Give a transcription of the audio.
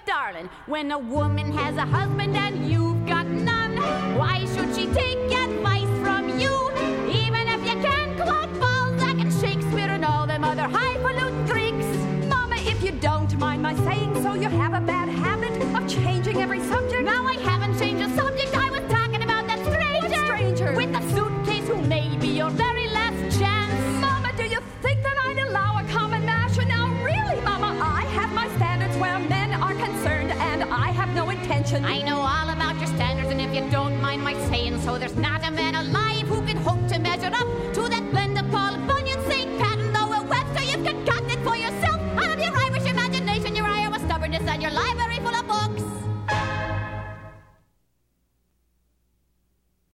But darling, when a woman has a husband and you've got none, why should she take advice from you? Even if you can quote Balzac and Shakespeare and all them other highfalutin Greeks. Mama, if you don't mind my saying so, you have a bad attention. I know all about your standards, and if you don't mind my saying so, there's not a man alive who can hope to measure up to that blend of Paul Bunyan's St. Pat and Noah Webster you've concocted for yourself. Out of your Irish imagination, your Iowa stubbornness, and your library.